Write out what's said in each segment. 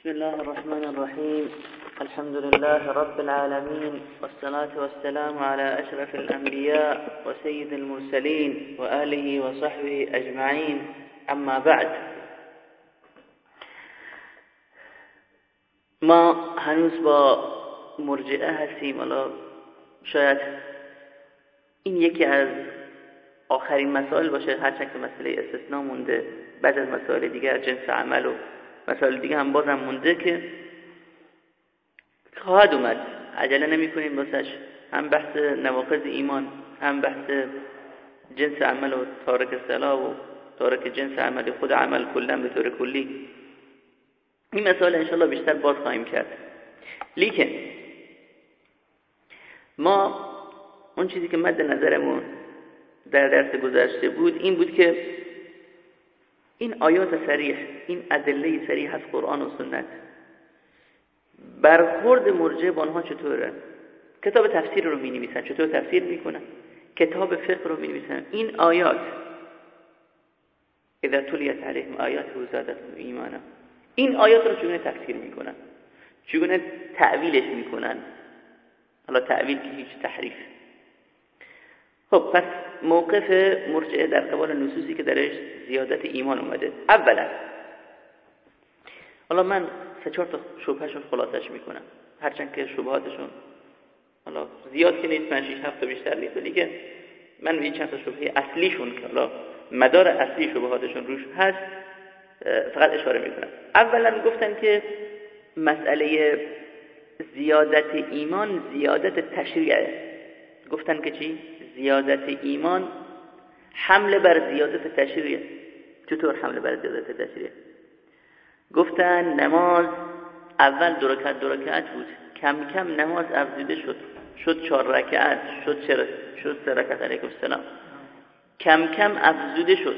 بسم الله الرحمن الرحيم. الحمد لله رب العالمين والصلاة والسلام على أشرف الأنبياء وسيد المرسلين وآله وصحبه أجمعين. أما بعد ما هنوز با مرجعه هستیم. حالا شاید این یکی از آخرین مسائل باشه هرچند که مسئله استثناء مونده بعد از مسائل دیگر جنس عمل و مسائل دیگه هم بازم مونده که خواهد اومد. عجله نمی کنیم باسش هم بحث نواقض ایمان هم بحث جنس عمل و تارک صلاح و تارک جنس عمل خود عمل کلا به طور کلی. این مسائل انشالله بیشتر باز خواهیم کرد. لیکن ما اون چیزی که مد نظرمون در درس گذشته بود این بود که این آیات سریح این ادله سریح از قرآن و سنت. برخورد مرجع با آنها چطوره؟ کتاب تفسیر رو می نویسن چطور تفسیر می‌کنن؟ کتاب فقه رو می نویسن این آیات اذا تولیت علیهم آیات و زادتهم ایمانا. این آیات رو چگونه تفسیر می‌کنن؟ چگونه تعویلش می‌کنن؟ حالا تعویل که هیچ تحریف. خب پس موقف مرجعه در قبال نصوصی که درش زیادت ایمان اومده. اولا حالا من سه چهار تا شبهشون خلاصش می‌کنم. هرچند که شبهاتشون حالا زیاد که نیست پنج شیش هفت بیشتر نیست ولی که من به چند تا شبهه اصلیشون که حالا مدار اصلی شبهاتشون روش هست فقط اشاره می‌کنم. اولا گفتن که مسئله زیادت ایمان زیادت تشریعه گفتن که چی؟ زیادت ایمان حمله بر زیادت تشریع. چطور حمله بر زیادت تشریع؟ گفتن نماز اول دو رکعت بود. کم کم نماز افزوده شد. شد چهار رکعت شد چرا شد سه رکعت. علیکم السلام. کم کم افزوده شد.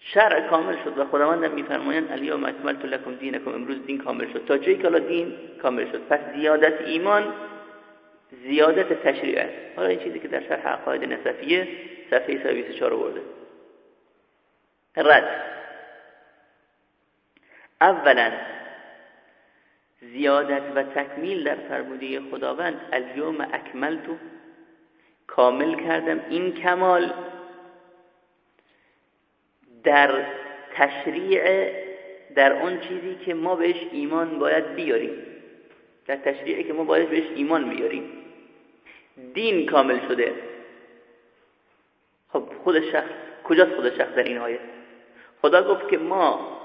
شرع کامل شد و خداوند میفرمایند الیوم اکملت لکم دینکم. امروز دین کامل شد. تا جایی که دین کامل شد. پس زیادت ایمان زیادت تشریع است. حالا این چیزی که در شرح عقاید نصفیه صفحه 124 آورده رد. اولا زیادت و تکمیل در فرموده خداوند. الیوم اکملتو کامل کردم. این کمال در تشریع در اون چیزی که ما بهش ایمان باید بیاریم. در تشریعی که ما باید بهش ایمان بیاریم. دین کامل شده. خب خود شخص کجاست خود شخص در این آیه؟ خدا گفت که ما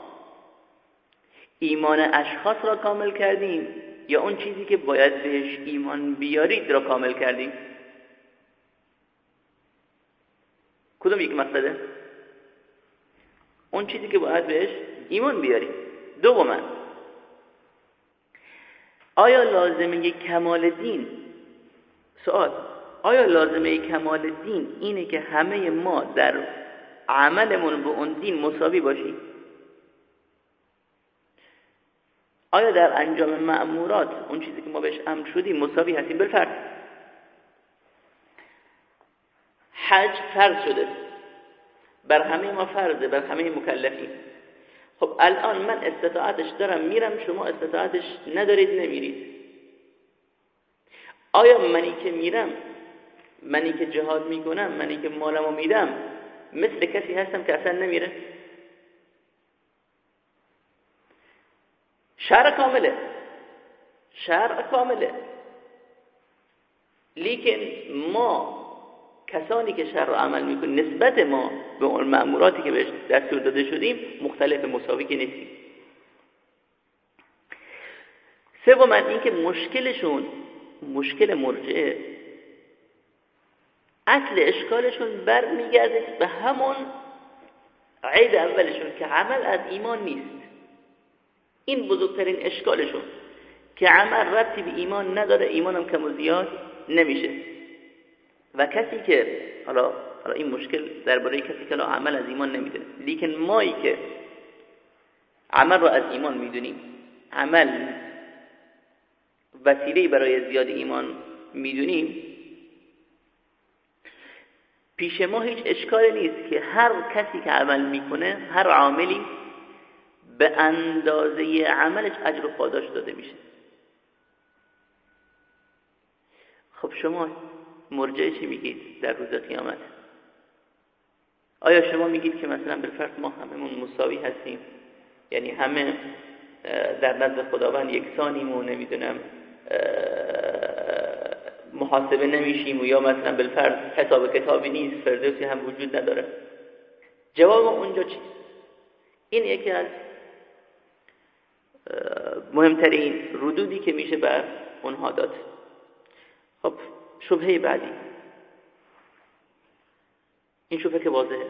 ایمان اشخاص را کامل کردیم یا اون چیزی که باید بهش ایمان بیارید را کامل کردیم؟ کدوم یک مقصده اون چیزی که باید بهش ایمان بیاریم. دوما آیا لازمه کمال دین سوال آیا لازمه کمال دین اینه که همه ما در عملمون به اون دین مساوی باشیم؟ آیا در انجام معمورات اون چیزی که ما بهش امر شدیم مساوی هستیم؟ بالفرض. حج فرض شده. بر همه ما فرضه بر همه مکلفین خب الان من استطاعتش دارم میرم شما استطاعتش ندارید نمیرید. آیا منی که میرم منی که جهاد می‌کنم منی که مالمو میدم مثل کسی هستم که اصلا نمیره؟ شرع کامله. شرع کامله. لیکن ما کسانی که شر رو عمل می‌کنیم نسبت ما به اون مأموراتی که بهش دستور داده شدیم مختلف مساوی که نیستیم. سوم این که مشکلشون مشکل مرجعه. اصل اشکالشون برمیگرده به همون عید اولشون که عمل از ایمان نیست. این بزرگترین اشکالشون که عمل ربطی به ایمان نداره ایمان هم کم و زیاد نمیشه. و کسی که حالا حالا این مشکل درباره کسی که عمل از ایمان نمیده. لیکن مایی که عمل رو از ایمان می‌دونیم عمل وسیله برای زیاد ایمان می‌دونیم؟ پیش ما هیچ اشکال نیست که هر کسی که عمل می‌کنه هر عاملی به اندازه عملش اجر و پاداش داده میشه. خب شما مرجع چی میگید در روز قیامت؟ آیا شما میگید که مثلا بالفرض ما هممون مساوی هستیم؟ یعنی همه در نزد خداوند یکسانیم و نمی‌دونم محاسبه نمیشیم و یا مثلا بالفرض حساب کتابی نیست فردوسی هم وجود نداره. جواب اونجا چیست این یکی از مهمترین ردودی که میشه بر اونها داد. خب شبهه بعدی. این شبهه که واضحه.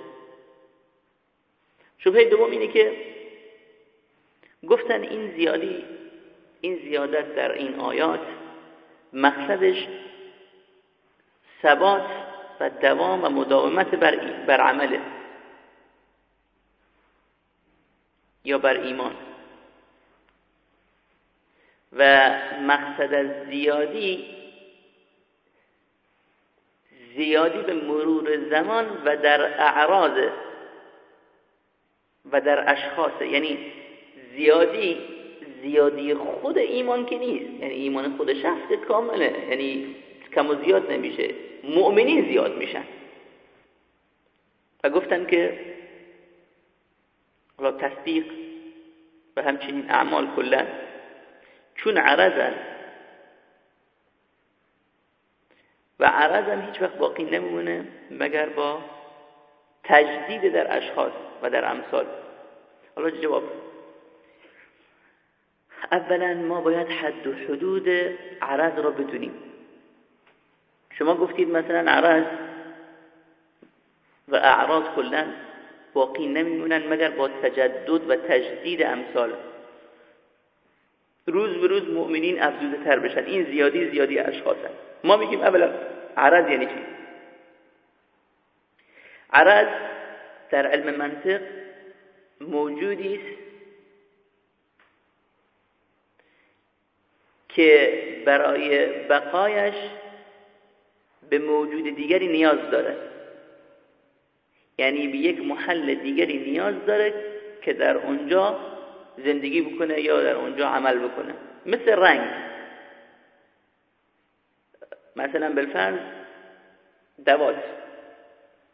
شبهه دوم اینه که گفتن این زیادی این زیادت در این آیات مقصدش ثبات و دوام و مداومت بر, بر عمله یا بر ایمان. و مقصد از زیادی زیادی به مرور زمان و در اعراض و در اشخاص یعنی زیادی زیادی خود ایمان که نیست. یعنی ایمان خود شخص کامله. یعنی کم و زیاد نمیشه. مؤمنین زیاد میشن. و گفتن که حالا تصدیق و همچنین اعمال کلا چون عرضن و عرض هم هیچ وقت باقی نمونه مگر با تجدید در اشخاص و در امثال. حالا جواب اولا ما باید حد و حدود عرض را بدونیم. شما گفتید مثلا عرض و اعراض کلا باقی نمیمونن مگر با تجدد و تجدید امثال. روز به روز مؤمنین افزوده تر بشن. این زیادی زیادی اشخاص هست. ما میگیم اولا عرض یعنی چی؟ عرض در علم منطق موجودی است که برای بقایش به موجود دیگری نیاز داره. یعنی به یک محل دیگری نیاز داره که در اونجا زندگی بکنه یا در اونجا عمل بکنه. مثل رنگ. مثلا بالفرض دوات.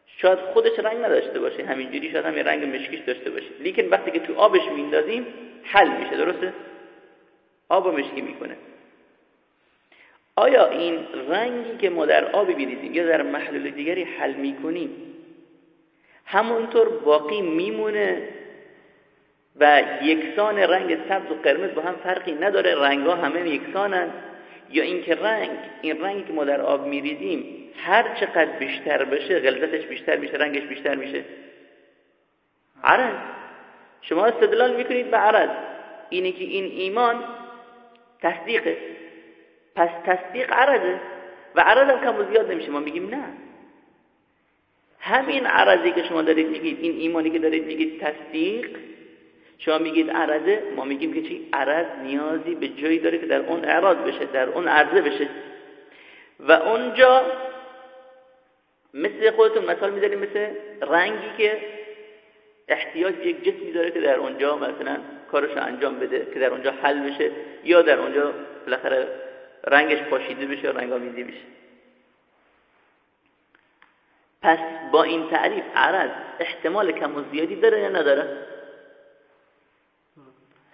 شاید خودش رنگ نداشته باشه. همینجوری شاید هم رنگ مشکیش داشته باشه. لیکن وقتی که تو آبش میندازیم حل میشه. درسته؟ آب مشکی می‌کنه. آیا این رنگی که ما در آب بیریزیم یا در محلول دیگری حل می‌کنیم؟ همونطور باقی میمونه و یکسان رنگ سبز و قرمز با هم فرقی نداره رنگا همه یکسانن. یا اینکه رنگ این رنگی که ما در آب میریزیم هر چقدر بیشتر بشه غلظتش بیشتر میشه رنگش بیشتر میشه. عرض. شما استدلال می‌کنید به عرض. اینه که این ایمان تصدیقه. پس تصدیق عرضه. و عرض هم کم و زیاد نمیشه ما میگیم نه. همین عرضی که شما دارید میگید این ایمانی که دارید میگید تصدیق شما میگید عرضه ما میگیم که چی؟ عرض نیازی به جایی داره که در اون اعراض بشه در اون عرضه بشه. و اونجا مثل خودتون مثال می‌ذاریم مثل رنگی که احتیاج یک جسمی داره که در اونجا مثلا کارش انجام بده که در اونجا حل بشه یا در اونجا بالاخره رنگش پاشیده بشه یا رنگامیزی بشه. پس با این تعریف عرض احتمال کم و زیادی داره یا نداره؟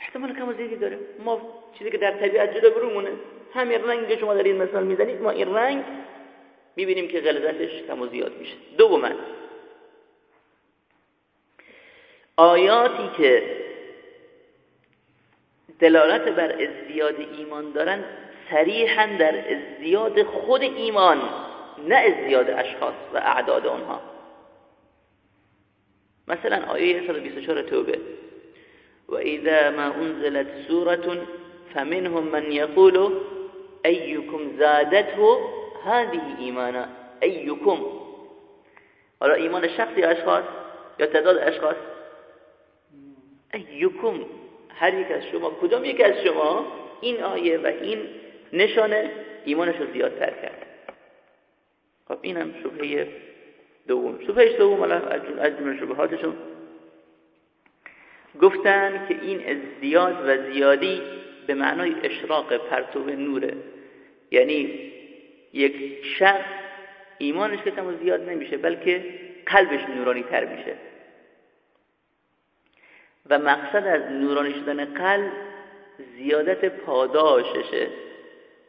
احتمال کم و زیادی داره. ما چیزی که در طبیعت جلو برومونه. همین رنگ که شما در این مثال می‌زنید ما این رنگ می‌بینیم که غلظتش کم و زیاد میشه. دوما آیاتی که دلالت بر ازدیاد ایمان دارن صریحا در ازدیاد خود ایمان نه ازدیاد اشخاص و اعداد آنها. مثلا آیه 124 توبه. وإذا ما أنزلت سورة فمنهم من يقول أيكم زادته هذه إيمانا أيكم حالا ایمان شخصی اشخاص یا تعداد اشخاص؟ ایکم. هر یک از شما کدام یک از شما این آیه و این نشانه ایمانش رو زیادتر کرد. خب این هم شبهه دوم. شبهه دوم از جمله شبهاتشون گفتن که این زیاد و زیادی به معنای اشراق پرتو نوره. یعنی یک شخص ایمانش که زیاد نمیشه بلکه قلبش نورانی تر میشه. و مقصد از نورانی شدن قلب زیادت پاداششه.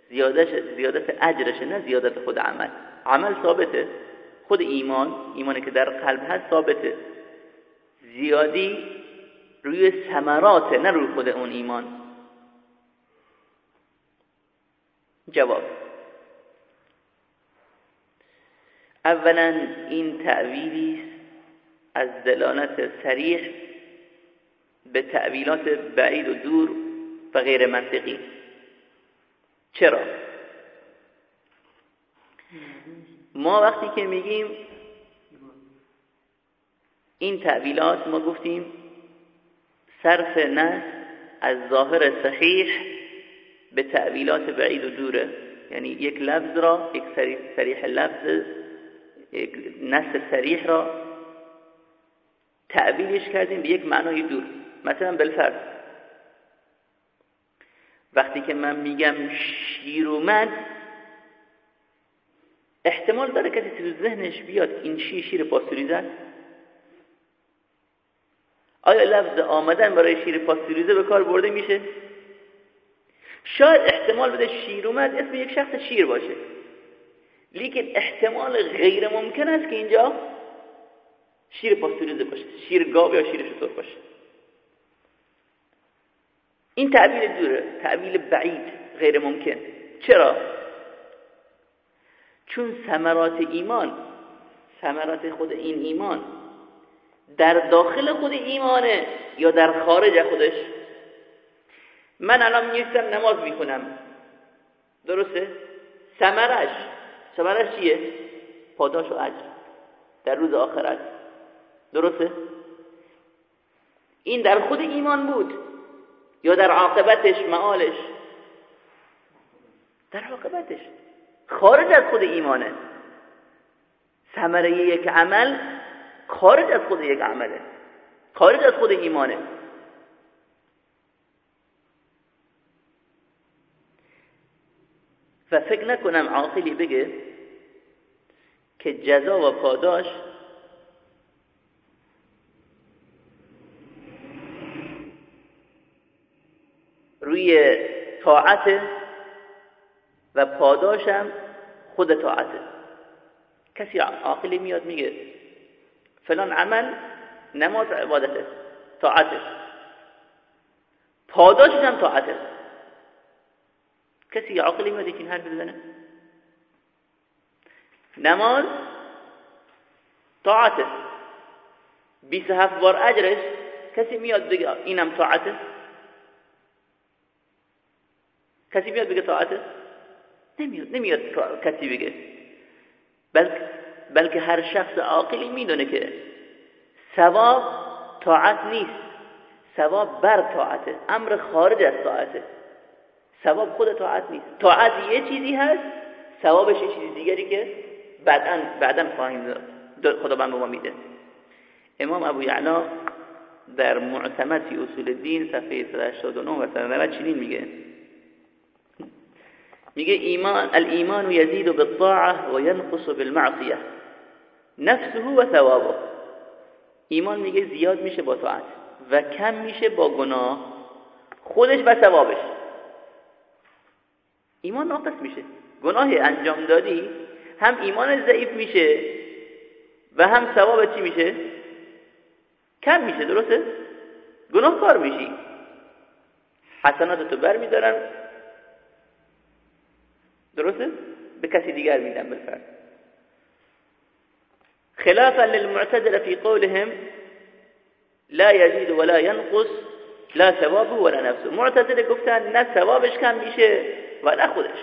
زیادت, زیادت اجرشه نه زیادت خود عمل. عمل ثابته. خود ایمان ایمانی که در قلب هست ثابته. زیادی روی ثمراته نه روی خود اون ایمان. جواب. اولا این تعویلی از دلالت سریح به تعویلات بعید و دور و غیر منطقی. چرا؟ ما وقتی که میگیم این تعویلات ما گفتیم صرف نس از ظاهر صحیح به تعویلات بعید و دوره. یعنی یک لفظ را یک سریح لفظ یک نس سریح را تعویلش کردیم به یک معنای دور. مثلا بالفرض. وقتی که من میگم شیر اومد احتمال داره کسی تو ذهنش بیاد این شیر شیر پاستوریزه آیا لفظ آمدن برای شیر پاستوریزه به کار برده میشه؟ شاید احتمال بده شیر اومد اسم یک شخص شیر باشه. لیکن احتمال غیر ممکن است که اینجا شیر پاستوریزه باشه. شیر گاو یا شیر شطور باشه. این تعبیر دوره تعبیر بعید غیر ممکن چرا؟ چون ثمرات ایمان ثمرات خود این ایمان در داخل خود ایمانه یا در خارج خودش من الان میستم نماز می‌کنم درسته؟ ثمرش ثمرش چیه؟ پاداش و عجر در روز آخرت درسته؟ این در خود ایمان بود یا در عاقبتش معالش؟ در عاقبتش. خارج از خود ایمانه. ثمره یک عمل خارج از خود یک عمله. خارج از خود ایمانه. و فکر نکنم عاقلی بگه که جزا و پاداش روی طاعت و پاداشم خود طاعته کسی عاقلی میاد میگه فلان عمل نماز عبادته طاعته پاداشش هم کسی عاقلی میاد این حرف بزنه؟ نماز طاعته. 27 بار اجرش کسی میاد بگه اینم طاعته؟ کسی میاد بگه طاعته نمیاد نمیاد کسی بگه. بلکه بلکه هر شخص عاقلی می‌دونه که ثواب طاعت نیست. ثواب بر طاعته. امر خارج از طاعته. ثواب خود طاعت نیست. طاعت یه چیزی هست ثوابش یه چیزی دیگری که بعدا بعدا خواهیم خدا به ما میده. امام ابو یعلا در معتمد اصول الدین صفحه 189 و 190 چنین میگه. میگه ایمان الایمان یزید بالطاعه و ینقص بالمعصیه. نفسه و ثوابه. ایمان میگه زیاد میشه با طاعت و کم میشه با گناه. خودش و ثوابش. ایمان ناقص میشه. گناهی انجام دادی هم ایمان ضعیف میشه و هم ثواب چی میشه؟ کم میشه درسته؟ گناه کار میشی. حسناتتو بر میدارن درسته؟ به کسی دیگر میدن بالفرد خلافا للمعتدل في قولهم لا يزيد ولا ينقص لا ثوابه ولا نفسه. معتدل گفتن نه ثوابش کم میشه و نه خودش.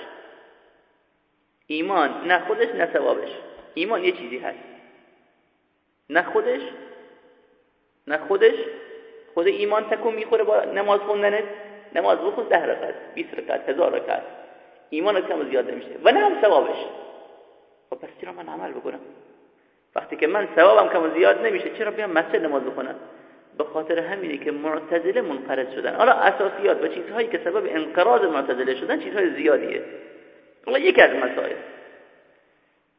ایمان نه خودش نه ثوابش. ایمان یه چیزی هست. نه خودش نه خودش. خود ایمان تکون می‌خوره با نماز خوندنت. نماز بخون ده رکعت 20 رکعت هزار رکعت. ایمان کم زیاد میشه و نه هم ثوابش. خب پس چرا من عمل بکنم؟ وقتی که من ثوابم کم زیاد نمیشه چرا بیام مسجد نماز بخونم؟ به خاطر همینه که معتزله منقرض شدن. حالا اساسیات و چیزهایی که سبب انقراض معتزله شدن چیزهای زیادیه. حالا یکی از مسائل.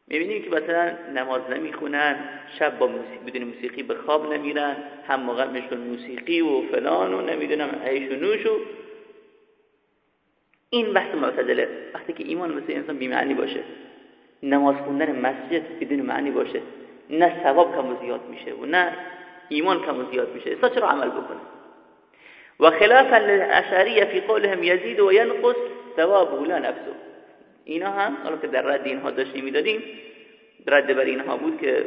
می‌بینیم که مثلا نماز نمی‌خونن شب با موسیقی بدون موسیقی به خواب نمیرن هم موقع میشون موسیقی و فلان و نمی‌دونم عیش و نوش و این بحث معتدله. وقتی که ایمان مثل انسان بیمعنی باشه. نماز خوندن مسجد بدون معنی باشه. نه ثواب کم و زیاد میشه و نه ایمان کم و زیاد میشه. اصلا چرا عمل بکنه؟ و خلافا للاشعریه فی قولهم یزید و ینقص ثوابه لا نفسه. اینا هم حالا که در رد اینها داشتیم می‌دادیم رد بر اینها بود که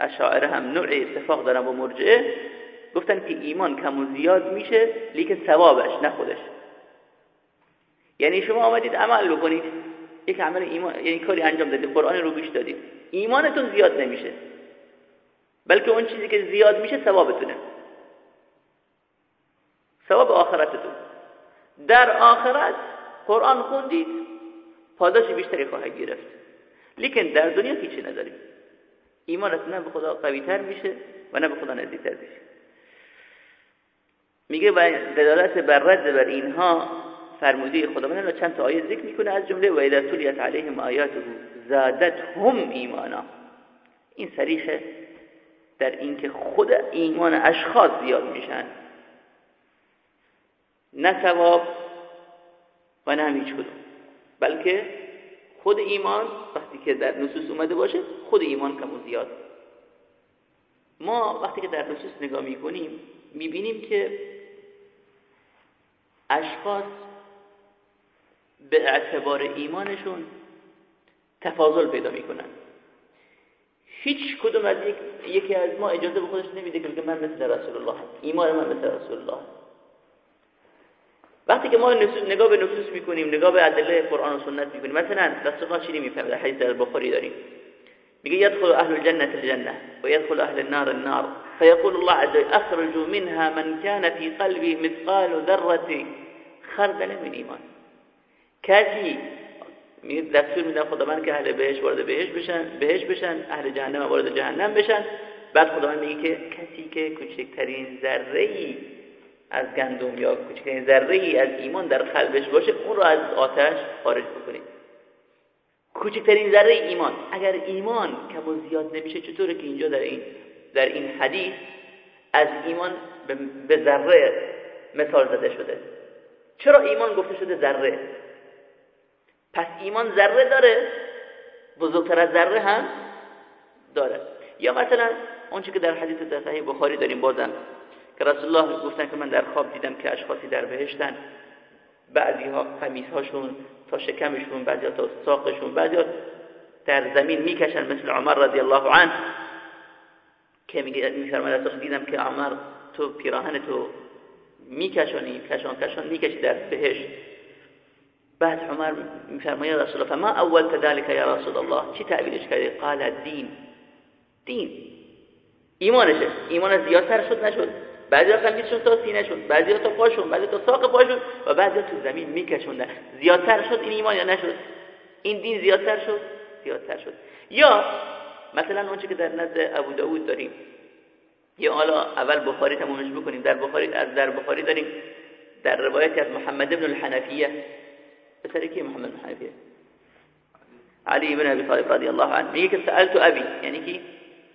اشاعره هم نوع اتفاق دارن با مرجعه. گفتن که ایمان کم و زیاد میشه لیکن ثوابش نه خودش. یعنی شما آمدید عمل بکنید. یک عمل ایمان یعنی کاری انجام دادید. قرآن رو گوش دادید. ایمانتون زیاد نمیشه. بلکه اون چیزی که زیاد میشه ثوابتونه. ثواب آخرتتون. در آخرت قرآن خوندید پاداش بیشتری خواهد گرفت. لیکن در دنیا هیچی نداریم. ایمانت نه به خدا قوی تر میشه و نه به خدا نزدیکتر میشه. میگه دلالت بر رد بر اینها فرموده خداوند رو چند تا آیه ذکر می‌کنه از جمله و اذا تلیت علیهم آیاته زادت هم ایمانا. این سریحه در اینکه خود ایمان اشخاص زیاد میشن. نه ثواب و نه هیچ کدوم. بلکه خود ایمان وقتی که در نصوص اومده باشه خود ایمان کم و زیاد. ما وقتی که در نصوص نگاه می‌کنیم می‌بینیم که اشخاص به اعتبار ایمانشون تفاضل پیدا می‌کنن. هیچ کدوم از یک، یکی از ما اجازه به خودش نمیده که من مثل رسول الله ایمان من مثل رسول الله وقتی که ما نگاه به نصوص می‌کنیم نگاه به ادله قرآن و سنت می‌کنیم مثلا رسول چی می‌فهمه در حدیث در بخاری داریم. میگه يدخل اهل الجنه الجنه ويدخل اهل النار النار. فيقول الله عز وجل اخرجوا منها من كان في قلبه مثقال ذره خردل من ایمان. کسی میگه دستور میدن خداوند که اهل بهش وارد بهش بشن بهش بشن اهل جهنم وارد جهنم بشن. بعد خداوند میگه که کسی که کوچکترین ذره ای از گندم یا کوچکترین ذره ای از ایمان در قلبش باشه اون رو از آتش خارج بکنید. کوچکترین ذره ایمان. اگر ایمان کم و زیاد نمیشه چطوره که اینجا در این در این حدیث از ایمان به ذره مثال زده شده؟ چرا ایمان گفته شده ذره؟ پس ایمان ذره داره بزرگتر از ذره هم داره. یا مثلا اونچه که در حدیث در صحیح بخاری داریم بازم که رسول الله گفتن که من در خواب دیدم که اشخاصی در بهشتن. بعضی ها قمیص هاشون تا شکمشون بعضی ها تا ساقشون بعضی ها در زمین می‌کشن مثل عمر رضی الله عنه که میگه میفرماید دیدم که عمر تو پیراهن تو میکشانی کشان کشان می‌کشی در بهشت. بعد عمر میفرماید رسول الله فما اول ذلك یا رسول الله؟ چی تعبیرش کردی قال دین. دین. ایمانشه. ایمان زیادتر شد نشد. بعضی قمیصشون تا سینه شد. بعضی تا پاشون بعضی تا ساق پاشون و بعضی تو زمین میکشوندن. زیادتر شد این ایمان یا نشد؟ این دین زیادتر شد؟ زیادتر شد. یا مثلا اونچه که در نزد ابو داود داریم. یا حالا اول بخاری تمامش بکنیم. در بخاری از در بخاری داریم. در روایتی از محمد ابن الحنفیه. فسلكه محمد بن حنفية. علي بن أبي طالب رضي الله عنه. يعني يقول سألت أبي؟ يعني كي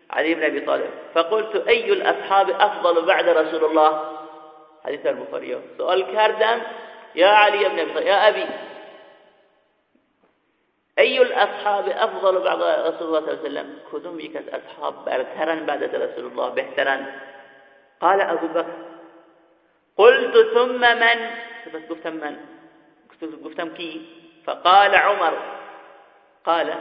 علي بن أبي طالب. فقلت أي الأصحاب أفضل بعد رسول الله؟ حديث البخاري. سؤال كردم يا علي بن أبي طالب يا أبي. أي الأصحاب أفضل بعد رسول الله صلى الله عليه وسلم؟ كذم يك الأصحاب برترا بعد رسول الله بهترا قال أبو بكر. قلت ثم من؟ بس قلت من؟ گفتم کی فقال عمر قال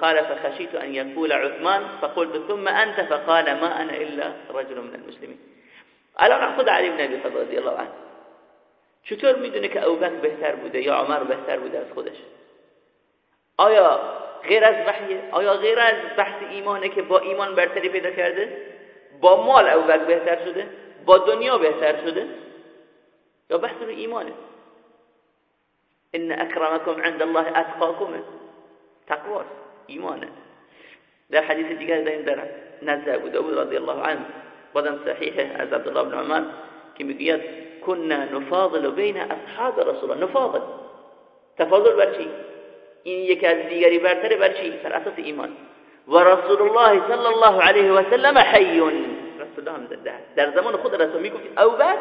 قال فخشيت أن يقول عثمان فقلت ثم أنت؟ فقال ما أنا إلا رجل من المسلمين. الان خود علی بن ابی طالب رضی الله عنه. چطور می‌دونه که ابوبکر بهتر بوده یا عمر بهتر بوده از خودش؟ آیا غیر از وحیه؟ آیا غیر از بحث ایمانه که با ایمان برتری پیدا کرده؟ با مال ابوبکر بهتر شده؟ با دنیا بهتر شده؟ یا بحث رو ایمانه؟ إن اکرمکم عند الله اتقاکمه تقواست ایمانه در حدیث دیگر داریم در نزد أبو داود رضی الله عنه بازم صحیحه از عبدالله بن عمر که میگوید کننا نفاضل بین أصحاب رسول الله. نفاضل. تفاضل بر چی این یکی از دیگری برتره بر چی بر أساس ایمان و رسول الله صلی الله علیه و سلم حی رسول الله در زمان خود رسول میگفت أو بعد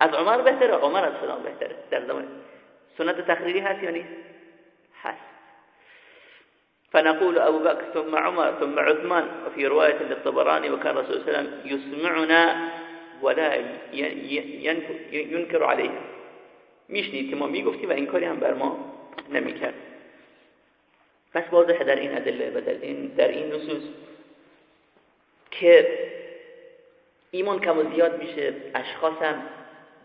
از عمر بهتره عمر از فلان بهتره در زمان. سنت تقریری هست یا نیست؟ هست. فنقول أبو بكر ثم عمر ثم عثمان وفي رواية للطبراني وكان صلى الله يسمعنا ولا ينكر عليه میشنید که ما می‌گفتیم و این کاری هم بر ما نمی‌کرد. پس واضحه در این ادله و در این, در این نصوص که ایمان کم و زیاد میشه اشخاص هم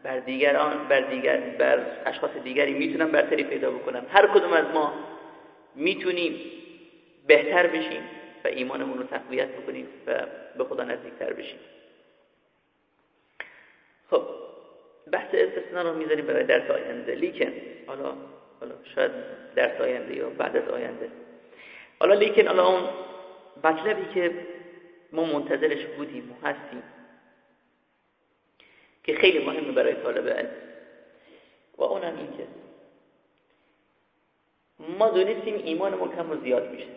بر دیگران بر دیگر بر اشخاص دیگری می‌تونن برتری پیدا بکنن هر کدوم از ما می‌تونیم بهتر بشیم و ایمانمون رو تقویت بکنیم و به خدا نزدیکتر بشیم. خب بحث استثنا رو می‌ذاریم برای درس آینده. لیکن حالا حالا شاید درس آینده یا بعد از آینده. حالا لیکن حالا اون مطلبی که ما منتظرش بودیم و هستیم که خیلی مهمه برای طالب علم و اونم این که ما دونستیم ایمانمون کم و زیاد میشه.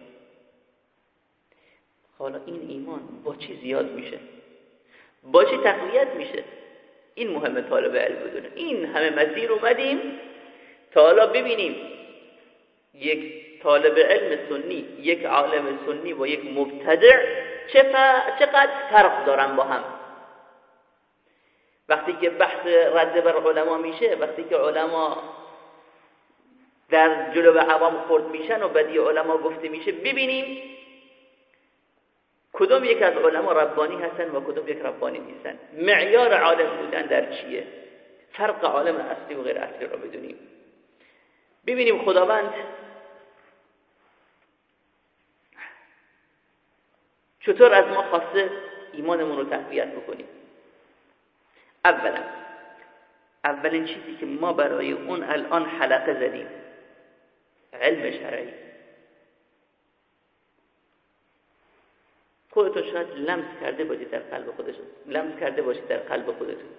حالا این ایمان با چی زیاد میشه؟ با چی تقویت میشه؟ این مهمه طالب علم بدونه. این همه مسیر اومدیم تا حالا ببینیم یک طالب علم سنی یک عالم سنی و یک مبتدع چقدر فرق دارن با هم. وقتی که بحث رد بر علما میشه وقتی که علما در جلو عوام خورد میشن و بدی علما گفته میشه ببینیم کدوم یک از علما ربانی هستن و کدوم یک ربانی نیستن. معیار عالم بودن در چیه؟ فرق عالم اصلی و غیر اصلی رو بدونیم. ببینیم خداوند چطور از ما خواسته ایمانمون رو تقویت بکنیم. اولا اولین چیزی که ما برای اون الان حلقه زدیم علم شرعی. خودتون شاید لمس کرده باشید در قلب خودتون لمس کرده باشید در قلب خودتون.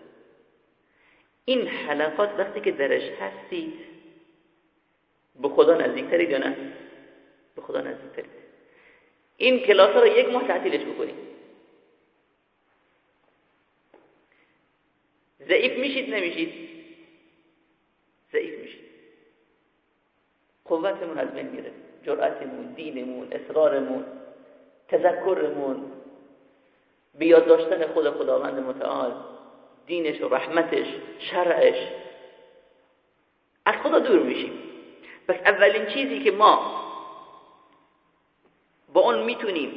این حلقات وقتی که درش هستید به خدا نزدیکترید یا نه؟ به خدا نزدیکترید. این کلاس رو یک ماه تعطیلش بکنید ضعیف میشید نمیشید؟ ضعیف میشید. قوتمون از بین میره. جرأتمون دینمون اصرارمون تذکرمون. بیاد داشتن خود خداوند متعال دینش و رحمتش شرعش. از خدا دور میشیم. پس اولین چیزی که ما با اون می‌تونیم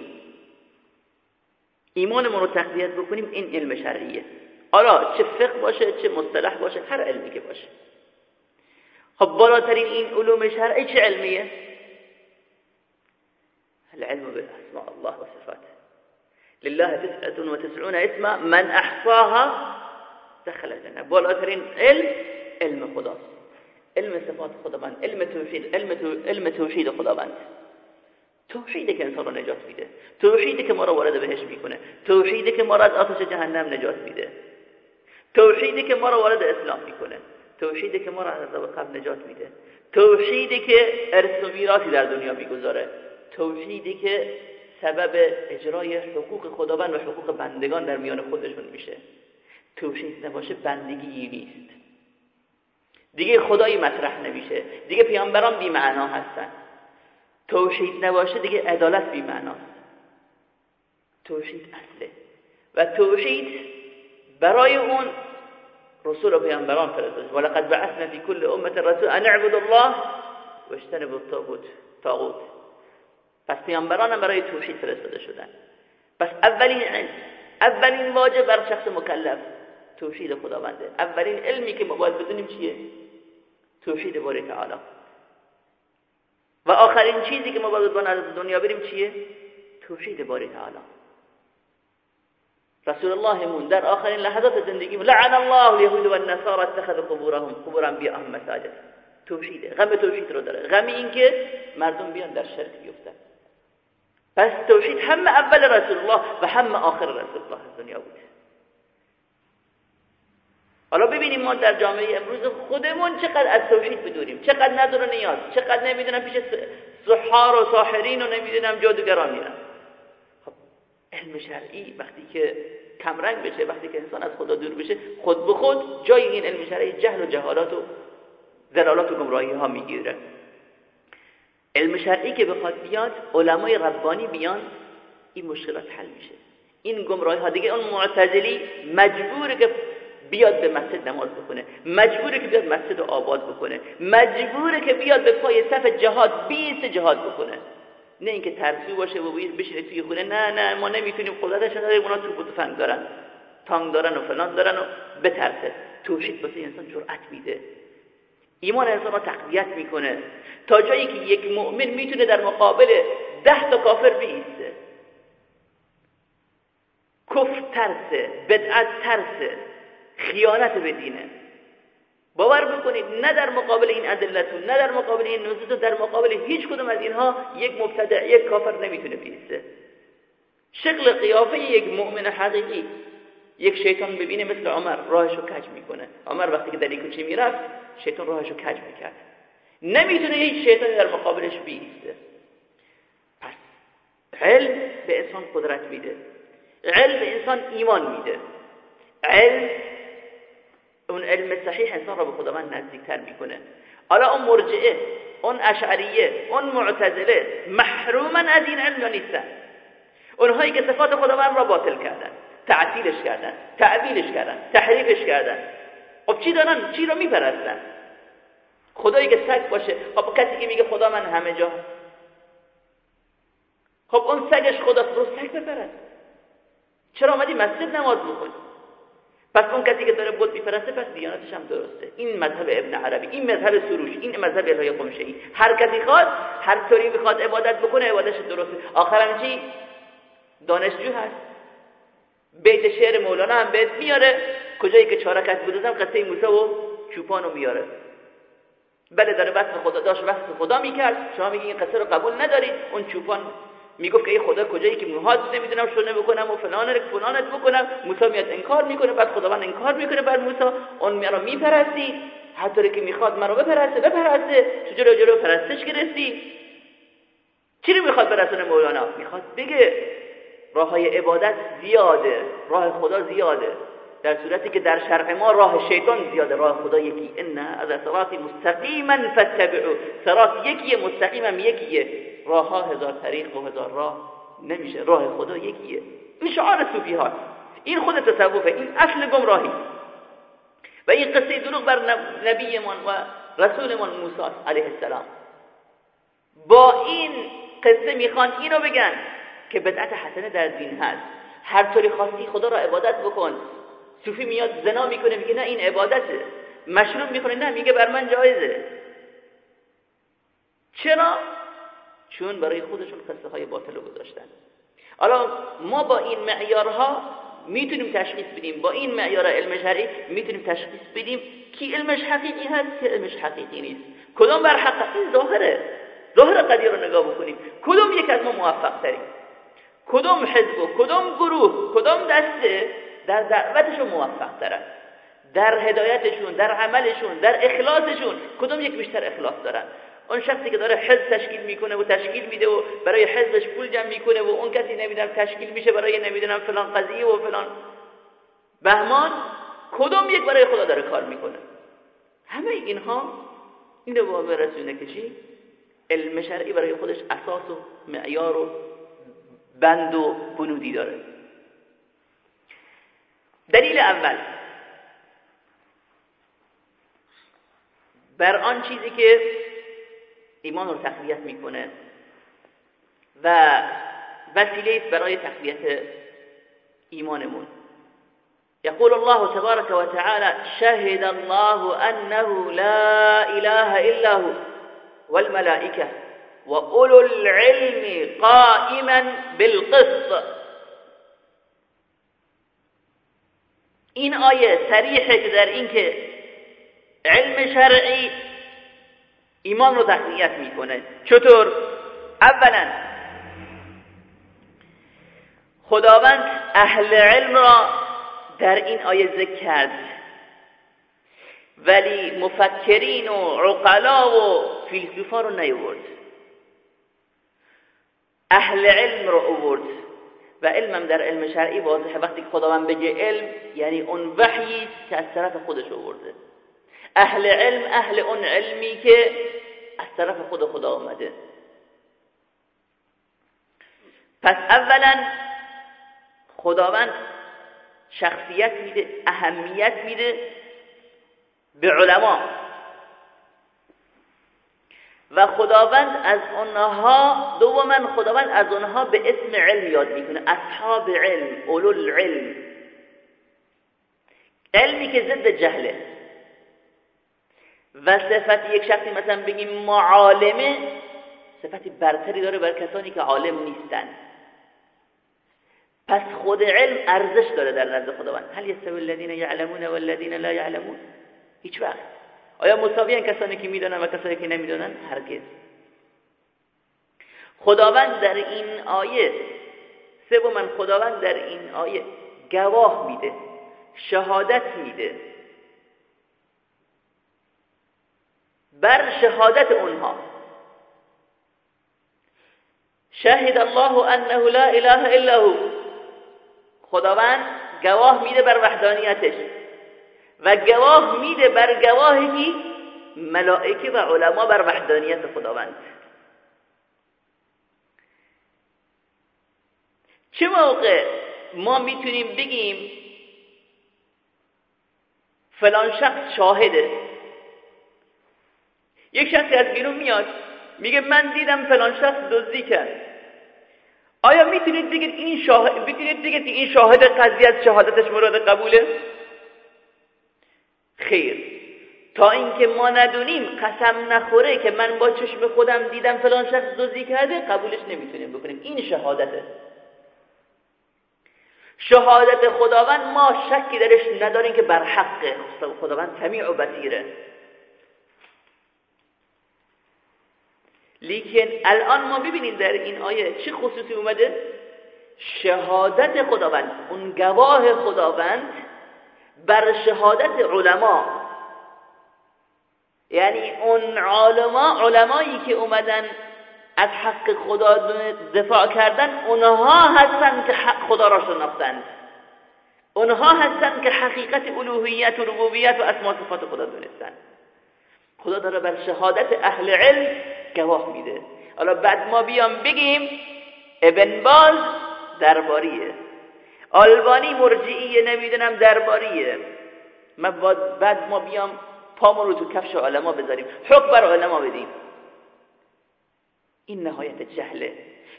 ایمانمون رو تقویت بکنیم این علم شرعیه. حالا چه فقه باشه چه مصطلح باشه هر علمی که باشه. خب بالاترین این علوم شرعی چه علمیه؟ العلم بأسماء الله وصفاته لله تسعة وتسعون اسما من احصاها دخل الجنة بالاترین علم علم خداست علم صفات خداوند علم توحید علم, علم توحید خداوند. توحیده که انسان رو نجات میده. توحیده که ما رو وارد بهش می‌کنه. توحیده که ما رو از آتش جهنم نجات میده. توحیدی که ما رو وارد اسلام می‌کنه. توحیدی که ما رو از عذاب قبل نجات میده. توحیدی که ارث و میراثی در دنیا می‌گذاره. توحیدی که سبب اجرای حقوق خداوند و حقوق بندگان در میان خودشون میشه. توحید نباشه بندگی نیست. دیگه خدایی مطرح نمیشه. دیگه پیامبران بی معنا هستن. توحید نباشه دیگه عدالت بی معناست توحید اصله. و توحید برای اون رسول و پیامبران فرستاد ولقد بعثنا في كل امه رسول ان اعبدوا الله واجتنبوا الطاغوت طاغوت. پس پیامبران برای توحید فرستاده شدن. پس اولین علم اولین واجب بر شخص مکلف توحید خداونده. اولین علمی که ما باید بدونیم چیه؟ توحید باری تعالی. و آخرین چیزی که ما باید از دنیا بریم چیه؟ توحید باری تعالی. رسول الله مون در آخرین لحظات زندگی لعن الله اليهود و النصارى اتخذوا قبورهم قبور انبیاءهم مساجد توحیده غم توحید رو داره غم این که مردم بیان در شرک بیفتن پس توحید هم اول رسول الله و هم آخر رسول الله دنیا بوده حالا ببینیم ما در جامعه امروز خودمون چقدر از توحید بدونیم چقدر نداره نیاز چقدر نمی‌دونم پیش سحار و ساحرین و نمی‌دونم جادوگران میرن خب علم شرعی وقتی که کمرنگ بشه وقتی که انسان از خدا دور بشه خود به خود جای این علم شرعی جهل و جهالات و ضلالات و گمراهی ها می‌گیره. علم شرعی که بخواد بیاد علمای ربانی بیان این مشکلات حل میشه. این گمراهی ها دیگه اون معتزلی مجبوره که بیاد به مسجد نماز بکنه مجبوره که بیاد مسجد رو آباد بکنه مجبوره که بیاد به پای صف جهاد بیست جهاد بکنه. نه اینکه ترسو باشه و بشینه توی خونه نه نه ما نمی‌تونیم. قدرتش نداره اونا تو تفنگ دارن. تانگ دارن و فلان دارن و بترسه. توحید واسه انسان جرأت میده. ایمان انسان را تقویت می‌کنه. تا جایی که یک مؤمن می‌تونه در مقابل ده تا کافر بیسته. کفر ترسه بدعت ترسه خیانت به دینه. باور بکنید نه در مقابل این ادلتون نه در مقابل این نصوص در مقابل هیچ کدوم از اینها یک مبتدع یک کافر نمی‌تونه بیسته. شکل قیافه یک مؤمن حقیقی یک شیطان ببینه مثل عمر راهشو کج می‌کنه. عمر وقتی که در این کوچه می‌رفت شیطان راهشو کج می‌کرد. نمی‌تونه هیچ شیطانی در مقابلش بیسته. پس علم به انسان قدرت میده. علم به انسان ایمان میده. علم اون علم صحیح انسان را به خداوند نزدیکتر می‌کنه. حالا اون مرجعه اون اشعریه اون معتزله محرومن از این علم نیستن؟ اونهایی که صفات خداوند را باطل کردن تعطیلش کردن تعویلش کردن تحریفش کردن. خب چی دارن؟ چی رو میپرستن؟ خدایی که سگ باشه خب کسی که میگه خدا من همه جا. خب اون سگش خداست رو سگ بپرست چرا آمدی مسجد نماز بخونی؟ پس اون کسی که داره بود میپرسته پس دیانتش هم درسته. این مذهب ابن عربی این مذهب سروش این مذهب الهی قمشه ای هر کسی خواست هر طوری بخواد عبادت بکنه عبادتش درسته. آخرم چی؟ دانشجو هست. بیت شعر مولانا هم بهت میاره. کجایی که چارکت بودازم قصه موسی و چوپانو میاره. بله داره وصف خدا داشت وصف خدا می‌کرد. شما میگی این قصه رو قبول ندارید اون چوپان می‌گفت که ای خدا کجایی که موهات نمی‌دونم شونه بکنم و فلان فلانت بکنم. موسی میاد انکار می‌کنه بعد خداوند انکار می‌کنه بعد موسی. اون مرا میپرستی. حتی که می‌خواد مرا بپرسته بپرسته. چجوری جلو پرستش گرفتی چی رو می‌خواد برسونه مولانا؟ می‌خواد بگه راه های عبادت زیاده راه خدا زیاده. در صورتی که در شرع ما راه شیطان زیاده. راه خدا یکی. ان از صراط مستقیما فتبعوا صراط یکیه مستقیمم یکیه. راه ها هزار طریق و هزار راه نمیشه. راه خدا یکیه. این شعار صوفی ها این خود تصوفه این اصل گمراهی. و این قصه دروغ بر نبیمان و رسولمان موسی علیه السلام. با این قصه می‌خوان اینو بگن که بدعت حسنه در دین هست. هر طوری خواستی خدا را عبادت بکن. صوفی میاد زنا می‌کنه میگه نه این عبادته. مشروب می‌کنه نه میگه بر من جایزه. چرا؟ چون برای خودشون قصه های باطل رو گذاشتن. حالا ما با این معیارها می‌تونیم تشخیص بدیم. با این معیار علم شرعی می‌تونیم تشخیص بدیم کی علمش حقیقی هست کی علمش حقیقی نیست. کدوم بر این ظاهره؟ ظاهر قضیه رو نگاه بکنیم. کدوم یک از ما موفق تریم کدوم حزب و کدوم گروه کدوم دسته در دعوتشون موفق ترن در هدایتشون در عملشون در اخلاصشون کدوم یک بیشتر اخلاص دارن؟ اون شخصی که داره حزب تشکیل می‌کنه و تشکیل میده و برای حزبش پول جمع می‌کنه و اون کسی نمی‌دونم تشکیل میشه برای نمی‌دونم فلان قضیه و فلان. بهمان کدوم یک برای خدا داره کار می‌کنه؟ همه اینها اینو با رسونه کشی علم شرعی برای خودش اساس و معیار و بند و بنودی داره. دلیل اول. بر آن چیزی که ایمان رو تقویت میکنه. و وسیله برای تقویت ایمانمون. يقول الله تبارك وتعالى شهد الله أنه لا إله إلا هو والملائكة وأولو العلم قائما بالقسط. این آیه صریحه که در این که علم شرعی ایمان رو تقویت می‌کنه. چطور؟ اولا خداوند اهل علم را در این آیه ذکر کرد. ولی مفکرین و عقلا و فیلسوفا رو نیورد اهل علم رو اوورد و علمم در علم شرعی واضحه. وقتی خداوند بگه علم یعنی اون وحیی که از طرف خودش آورده. اهل علم اهل اون علمی که طرف خود خدا آمده. پس اولا خداوند شخصیت میده اهمیت میده به علما. و خداوند از اونها دوما خداوند از اونها به اسم علم یاد می‌کنه اصحاب علم اولو العلم. علمی که ضد جهله. و صفت یک شخصی مثلا بگیم معالمه صفتی برتری داره بر کسانی که عالم نیستن. پس خود علم ارزش داره در نزد خداوند. هل یستوی الذین یعلمون والذین لا یعلمون؟ هیچ وقت. آیا مساوی کسانی که می‌دانن و کسانی که نمی‌دانن؟ هرگز. خداوند در این آیه من خداوند در این آیه گواه میده شهادت میده. بر شهادت اونها. شهد الله انه لا اله الا هو. خداوند گواه میده بر وحدانیتش و گواه میده بر گواهی ملائکه و علما بر وحدانیت خداوند. چه موقع ما می‌تونیم بگیم فلان شخص شاهده؟ یک شخصی از بیرون میاد میگه من دیدم فلان شخص دزدی کرد. آیا می‌تونید بگید این شاهد می‌تونید بگید این شاهد قضیه از شهادتش مورد قبوله؟ خیر. تا اینکه ما ندونیم قسم نخوره که من با چشم خودم دیدم فلان شخص دزدی کرده قبولش نمی‌تونیم بکنیم. این شهادته. شهادت خداوند ما شکی درش نداریم که بر حقه خداوند سمیع و بصیره. لیکن الان ما ببینیم در این آیه چه خصوصی اومده؟ شهادت خداوند اون گواه خداوند بر شهادت علما. یعنی اون علما علمایی که اومدن از حق خدا دفاع کردن اونها هستن که حق خدا را شناختند اونها هستن که حقیقت الوهیت و ربوبیت و اسماء صفات خدا دونستن. خدا داره بر شهادت اهل علم گواه میده. حالا بعد ما بیام بگیم ابن باز درباریه. آلبانی مرجعیه نمی‌دونم درباریه. من بعد ما بیام پامون رو تو کفش علما بذاریم. حکم بر علما بدیم. این نهایت جهله.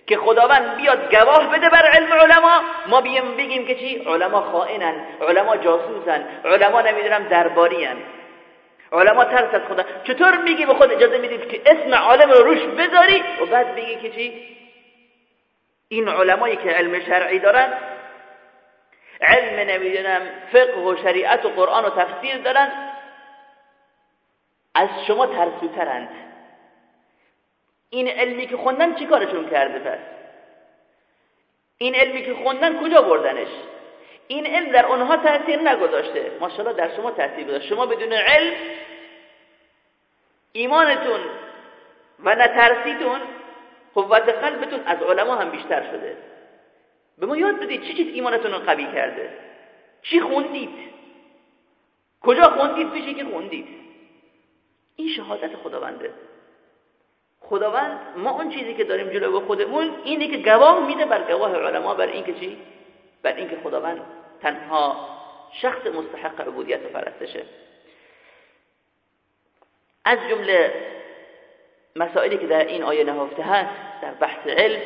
که خداوند بیاد گواه بده بر علم علما ما بیام بگیم که چی؟ علما خائنن علما جاسوسن علما نمی‌دونم دربارین علما ترس از خدا. چطور میگی به خود اجازه می‌دید که اسم عالم رو روش بذاری و بعد بگی که چی؟ این علمایی که علم شرعی دارن علم نمی‌دونم فقه و شریعت و قرآن و تفسیر دارن از شما ترسوترند. این علمی که خوندن چی کارشون کرده پس؟ این علمی که خوندن کجا بردنش؟ این علم در اونها تاثیر نگذاشته. ماشاءالله در شما تاثیر گذاشته. شما بدون علم ایمانتون و نترسیتون قوت قلبتون از علما هم بیشتر شده. به ما یاد بدید چی چیز ایمانتون رو قوی کرده. چی خوندید؟ کجا خوندید؟ بشی که خوندید. این شهادت خداونده. خداوند ما اون چیزی که داریم جلو خودمون اینه که گواه میده بر گواه علما بر اینکه چی؟ بر اینکه خداوند تنها شخص مستحق عبودیت و پرستشه از جمله مسائلی که در این آیه نهفته هست در بحث علم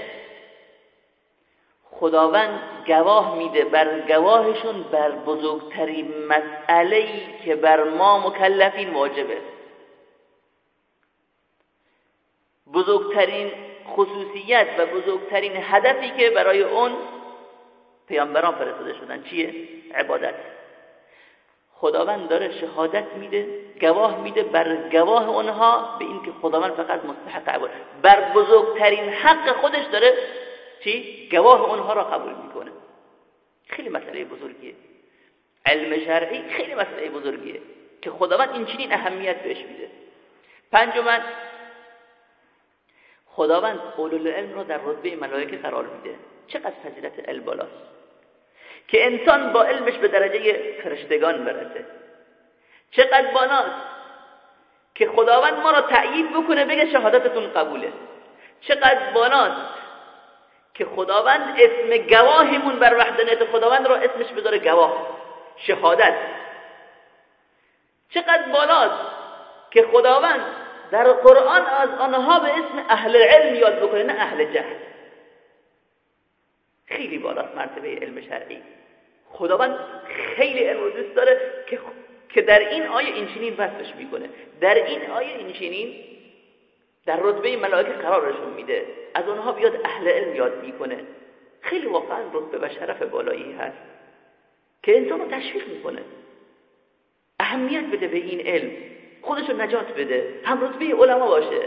خداوند گواه میده بر گواهشون بر بزرگترین مسئله که بر ما مکلفین واجبه. بزرگترین خصوصیت و بزرگترین هدفی که برای اون پیامبران فرستاده شدن. چیه؟ عبادت. خداوند داره شهادت میده گواه میده بر گواه اونها به اینکه خداوند فقط مستحق عبادت بر بزرگترین حق خودش داره چی؟ گواه اونها را قبول می‌کنه. خیلی مسئله بزرگیه. علم شرعی خیلی مسئله بزرگیه که خداوند این چنین اهمیت بهش میده. پنجمن خداوند اولو العلم رو در رتبه ملائکه قرار میده. چقدر فضیلت علم بالاست که انسان با علمش به درجه فرشتگان برسه. چقدر بالاست که خداوند ما را تأیید بکنه بگه شهادتتون قبوله. چقدر بالاست که خداوند اسم گواهمون بر وحدانیت خداوند را اسمش بذاره گواه شهادت. چقدر بالاست که خداوند در قرآن از آنها به اسم اهل علم یاد بکنه نه اهل جهل. خیلی بالاست مرتبه علم شرعی. خداوند خیلی علم رو دوست داره که که در این آیه این چنین وصفش می‌کنه. در این آیه این چنین در رتبه ملائکه قرارشون میده. از اونها بیاد اهل علم یاد می‌کنه. خیلی واقعا رتبه و شرف بالایی هست که انسان رو تشویق می‌کنه. اهمیت بده به این علم. خودشو نجات بده. هم رتبه علما باشه.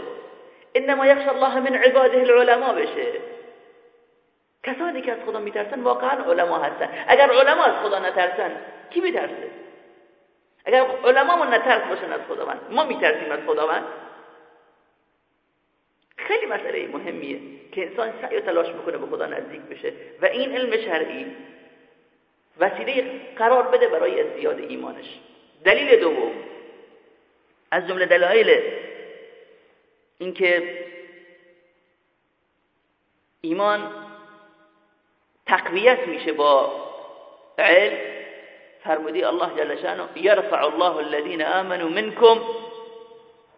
انما یخش الله من عباده العلماء بشه. کسانی که از خدا میترسن واقعا علما هستن. اگر علما از خدا نترسن کی میترسه؟ اگر علما ما نترس باشن از خداوند ما میترسیم از خداوند؟ خیلی مسئله مهمیه که انسان سعی و تلاش بکنه به خدا نزدیک بشه و این علم شرعی وسیله قرار بده برای ازدیاد ایمانش. دلیل دوم از جمله دلایل اینکه ایمان تقویت میشه با علم. فرمودی الله جل شانه یرفع الله الذين آمنوا منكم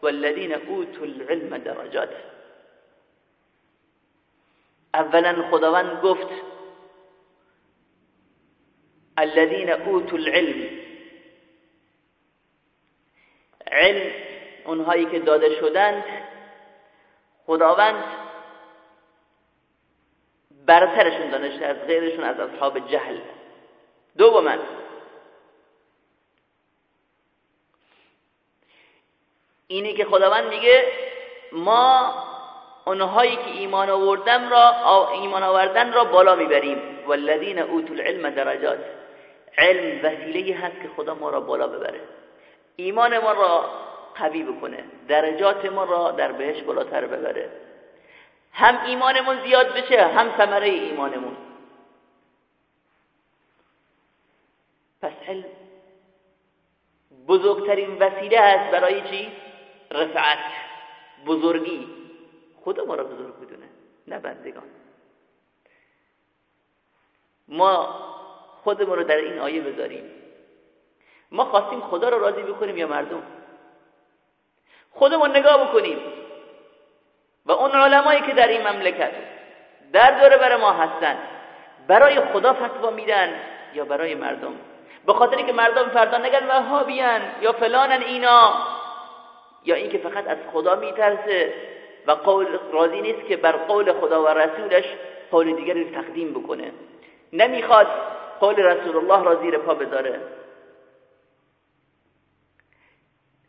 والذين اوتوا العلم درجات. اولا خداوند گفت الذين اوتوا العلم. علم اونهایی که داده شدند خداوند برترشون دانشته از غیرشون از اصحاب جهل. دوما اینی که خداوند میگه ما اونهایی که ایمان آوردن را ایمان آوردن را بالا می‌بریم. والذین اوتوا العلم درجات. علم وسیله هست که خدا ما را بالا ببره. ایمان ما را قوی بکنه. درجات ما را در بهش بالاتر ببره. هم ایمانمون زیاد بشه هم ثمره ایمانمون. پس علم بزرگترین وسیله است برای چی؟ رفعت بزرگی. خدا ما را بزرگ بدونه نه بندگان. ما خودمون رو در این آیه بذاریم. ما خواستیم خدا رو راضی بکنیم یا مردم؟ خودمون نگاه بکنیم. و اون علمایی که در این مملکت در دوره بر ما هستن برای خدا فتوا میدن یا برای مردم؟ به خاطر که مردم فردا نگن وهابیان یا فلانن اینا یا اینکه فقط از خدا میترسه و قول راضی نیست که بر قول خدا و رسولش قول دیگری رو تقدیم بکنه. نمی‌خواد قول رسول الله را زیر پا بذاره.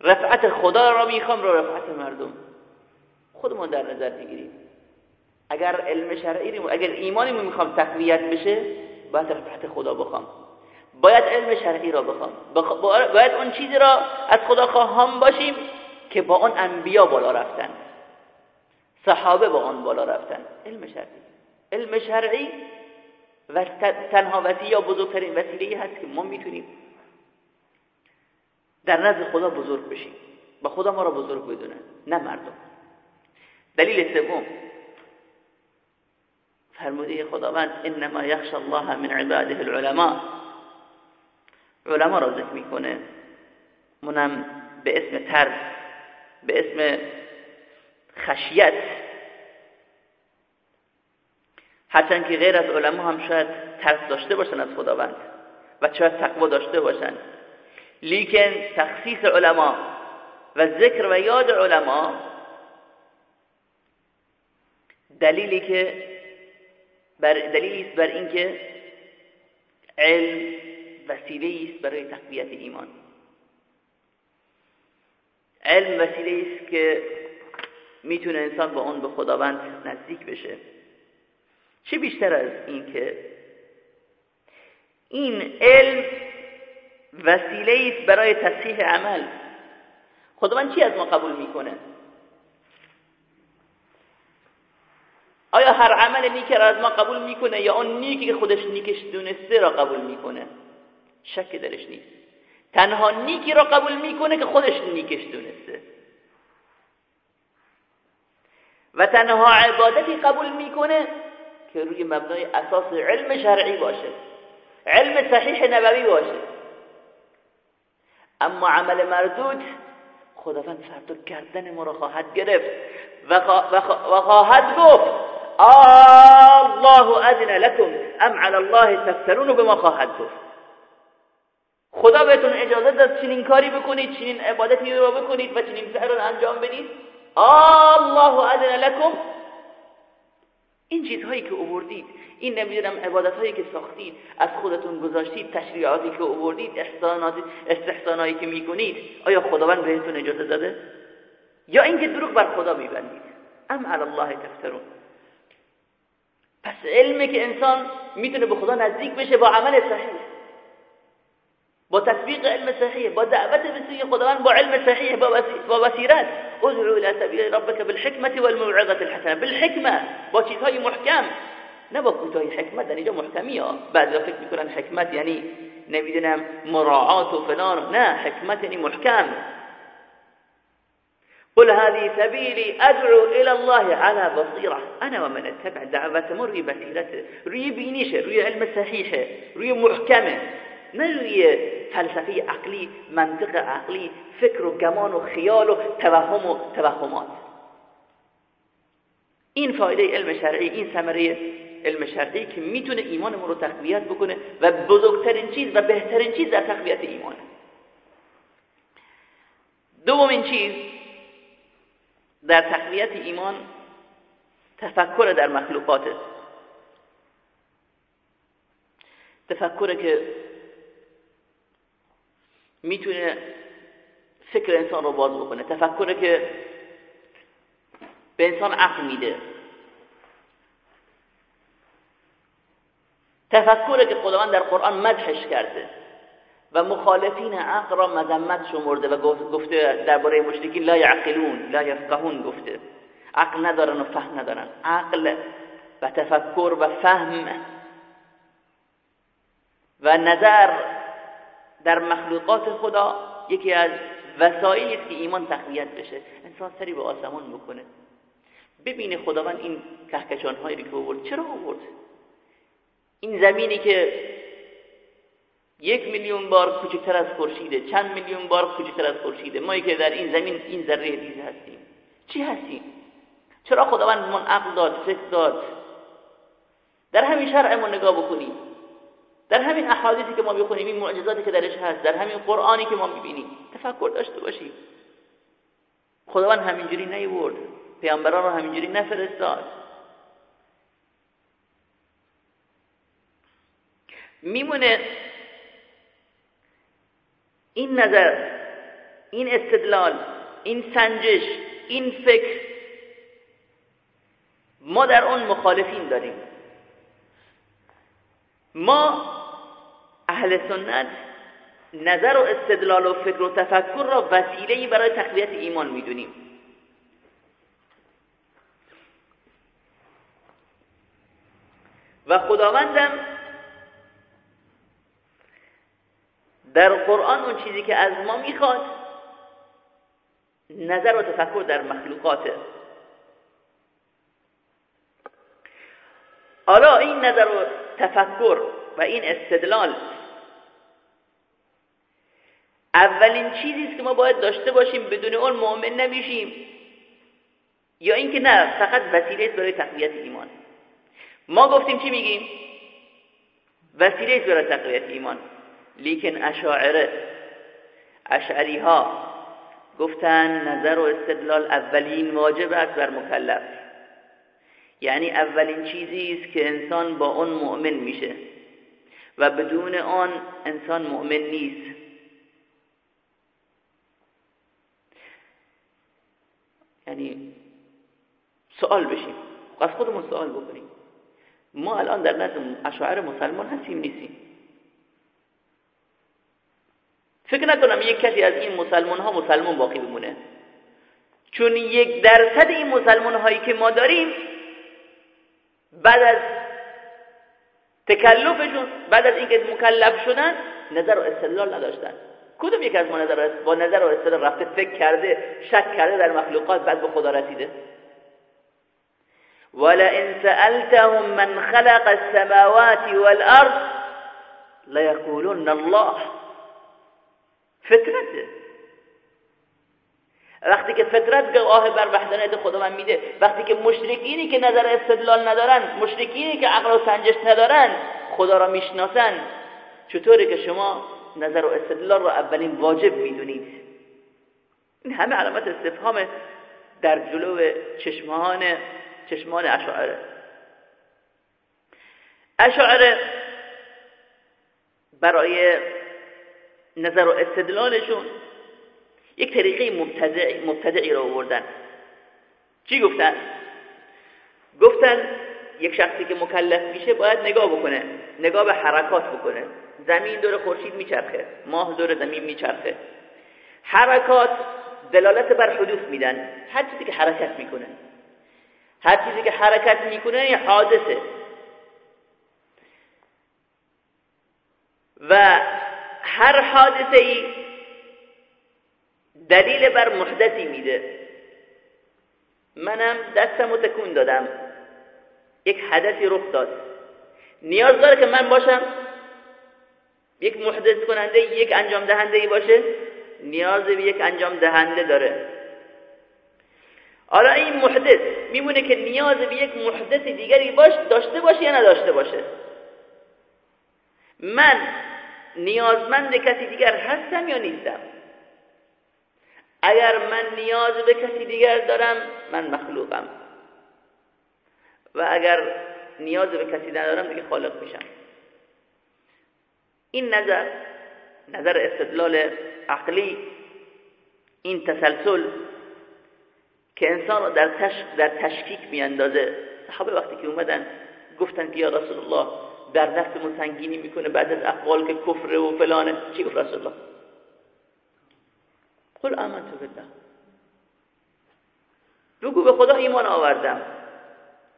رفعت خدا را می‌خوام رو رفعت مردم. خودمون در نظر بگیریم. اگر علم شرعی اگر ایمانمون می‌خوام تقویت بشه باید رفعت خدا بخوام. باید علم شرعی را بخوام. باید اون چیزی را از خدا خواهم باشیم که با اون انبیا بالا رفتن. صحابه با اون بالا رفتن. علم شرعی. علم شرعی و تنها وسیله یا بزرگترین وسیله هست که ما می‌تونیم در نزد خدا بزرگ بشیم. و خدا ما را بزرگ بدونه نه مردم. دلیل سوم. فرموده خداوند انما یخش الله من عباده العلماء. علما را ذکر می‌کنه. منم به اسم ترس به اسم خشیت. هرچند که غیر از علما هم شاید ترس داشته باشن از خداوند و شاید تقوا داشته باشن. لیکن تخصیص علما و ذکر و یاد علما دلیلی که بر دلیلی است بر اینکه علم وسیله است برای تقویت ایمان. علم وسیله است که می‌تونه انسان با اون به خداوند نزدیک بشه. چه بیشتر از این که این علم وسیله است برای تصحیح عمل. خداوند چی از ما قبول می‌کنه؟ آیا هر عمل نیکی را از ما قبول می‌کنه یا اون نیکی که خودش نیکش دونسته را قبول می‌کنه؟ شک درش نیست. تنها نیکی را قبول می‌کنه که خودش نیکش دونسته. و تنها عبادتی قبول می‌کنه که روی مبنای اساس علم شرعی باشه. علم صحیح نبوی باشه. اما عمل مردود خداوند فردا گردن ما را خواهد گرفت. و خواهد گفت الله اذن لكم ام على الله تفترون به ما خواهد گفت. خدا بهتون اجازه داد چنین کاری بکنید چنین عبادتی رو بکنید و چنین فعل رو انجام بدید. الله اذن لكم. این چیزهایی که اووردید این نمی‌دونم عبادت هایی که ساختید از خودتون گذاشتید تشریعاتی که اووردید احسانات استحسانایی که می‌کنید آیا خداوند بهتون اجازه داده؟ یا اینکه دروغ بر خدا میبندید. ام علی الله تفترون پس علمی که انسان می‌تونه به خدا نزدیک بشه با عمل صحیح. با تطبیق علم صحیح با دعوت به سوی خداوند با علم صحیح با بصیرت ادعو الى سبیل ربك بالحکمت والموعظه الحسنه بالحکمه با چیزهای محکم. نه با کوتاهی حکمت در اینجا محکمی ها. بعضی فکر می‌کنن حکمت یعنی نمی‌دونم مراعات و فلان. نه حکمت یعنی محکم. قل هذه سبيلي أدعو إلى الله على بصيرة. أنا ومن أتبع دعوت ما روی بصیرته روی بینیشه روی علم صحیحه روی محکمه نه روی فلسفه عقلی منطق عقلی فکر و گمان و خیال و توهم و توهمات. این فایده علم شرعی این ثمرة علم شرعی که میتونه ایمانمون رو تقویت بکنه و بزرگترین چیز و بهترین چیز در تقویت ایمانه دومین چیز در تقویت ایمان تفکر در مخلوقات. تفکر که می‌تونه فکر انسان رو باز بکنه. تفکر که به انسان عقل میده. تفکر که خداوند در قرآن مدحش کرده. و مخالفین عقل را مذمت شمرده و گفته درباره مشرکین لا یعقلون لا یفقهون گفته. عقل ندارن و فهم ندارن. عقل و تفکر و فهم و نظر در مخلوقات خدا یکی از وسایلی که ایمان تقویت بشه. انسان سری به آسمان بکنه. ببینه خداوند این کهکشان هایی که آورد. چرا آورد؟ این زمینی که یک میلیون بار کوچکتر از خورشیده چند میلیون بار کوچکتر از خورشیده. ما که در این زمین این ذره ریز هستیم. چی هستیم؟ چرا خداوند من عقل داد فکر داد؟ در همین شرع ما نگاه بکنیم. در همین احادیثی که ما بخونیم این معجزاتی که درش هست در همین قرآنی که ما می‌بینیم تفکر داشته باشیم. خداوند همینجوری نیورد. پیامبران رو همینجوری نفرستاد. میمونه این نظر این استدلال این سنجش این فکر ما در اون مخالفین داریم ما اهل سنت نظر و استدلال و فکر و تفکر را وسیله برای تقویت ایمان می‌دونیم و خداوندم در قرآن اون چیزی که از ما می‌خواد نظر و تفکر در مخلوقاته. حالا این نظر و تفکر و این استدلال اولین چیزی است که ما باید داشته باشیم بدون اون مؤمن نمیشیم. یا اینکه نه فقط وسیله برای تقویت ایمان. ما گفتیم چی میگیم؟ وسیله برای تقویت ایمان. لیکن اشاعره اشعری ها گفتن نظر و استدلال اولین واجب است بر مکلف. یعنی اولین چیزی است که انسان با اون مؤمن میشه و بدون آن انسان مؤمن نیست. یعنی سوال بشیم. از خودمون سوال بکنیم. ما الان در نزد اشاعره مسلمان هستیم نیستیم. فکر نکنم یک کسی از این مسلمان ها مسلمان باقی بمونه. چون یک درصد این مسلمان هایی که ما داریم بعد از تکلفشون بعد از اینکه مکلف شدن نظر و استدلال نداشتن. کدوم یک از ما نظر با نظر و استدلال رفته فکر کرده شک کرده در مخلوقات بعد به خدا رسیده؟ ولئن سألتهم من خلق السماوات والأرض ليقولن الله. فطرته. وقتی که فطرت گواه بر وحدانیت خدا من میده. وقتی که مشرکینی که نظر استدلال ندارن مشرکینی که عقل و سنجش ندارن خدا را می‌شناسن. چطوره که شما نظر و استدلال را اولین واجب می‌دونید؟ این همه علامت استفهام در جلو چشمان چشمان اشاعره. اشاعره برای نظر و استدلالشون یک طریقه مبتدعی, مبتدعی را آوردن. چی گفتن؟ گفتن یک شخصی که مکلف میشه باید نگاه بکنه نگاه به حرکات بکنه. زمین دور خورشید میچرخه ماه دور زمین میچرخه. حرکات دلالت بر حدوث میدن. هر چیزی که حرکت می‌کنه. هر چیزی که حرکت می‌کنه یه حادثه. و هر حادثه ای دلیل بر محدثی میده. منم دستم تکون دادم. یک حدثی رخ داد. نیاز داره که من باشم؟ یک محدث کننده یک انجام دهنده ای باشه؟ نیاز به یک انجام دهنده داره. حالا این محدث میمونه که نیاز به یک محدث دیگری باش داشته باشه یا نداشته باشه؟ من نیازمند کسی دیگر هستم یا نیستم؟ اگر من نیاز به کسی دیگر دارم من مخلوقم. و اگر نیاز به کسی ندارم دیگه خالق میشم. این نظر نظر استدلال عقلی این تسلسل که انسان در, تش... در تشکیک میاندازه. صحابه وقتی که اومدن گفتن که یا رسول الله در دست سنگینی می‌کنه بعد از اقوال که کفر و فلانه چی گفت رسول الله؟ قل آمنت بالله. بگو به خدا ایمان آوردم.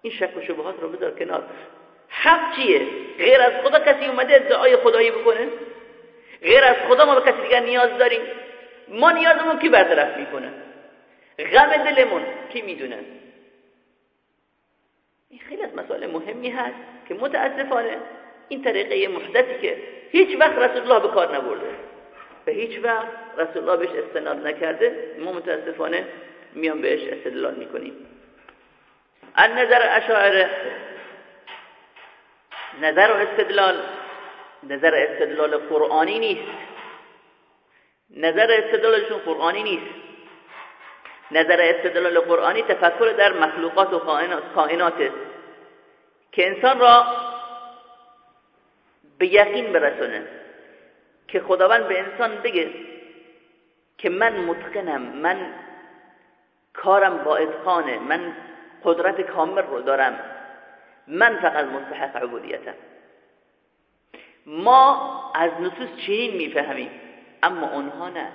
این شک و شبهات رو بذار کنار. حق چیه؟ غیر از خدا کسی اومده ادعای خدایی بکنه؟ غیر از خدا ما به کسی دیگر نیاز داریم؟ ما نیازمون کی برطرف می‌کنه؟ غم دلمون کی می‌دونه؟ این خیلی از مسائل مهمی هست که متاسفانه این طریقه محدثی که هیچ وقت رسول الله به کار نبرده. به هیچ وقت رسول الله بهش استناد نکرده. ما متاسفانه میان بهش استدلال می‌کنیم. از نظر اشاعره نظر و استدلال. نظر استدلال قرآنی نیست. نظر استدلالشون قرآنی نیست. نظر استدلال قرآنی تفکر در مخلوقات و کائنات که انسان را به یقین برسونه که خداوند به انسان بگه که من متقنم من کارم با اتقانه من قدرت کامل رو دارم من فقط مستحق عبودیتم. ما از نصوص چنین می‌فهمیم اما اونها نه.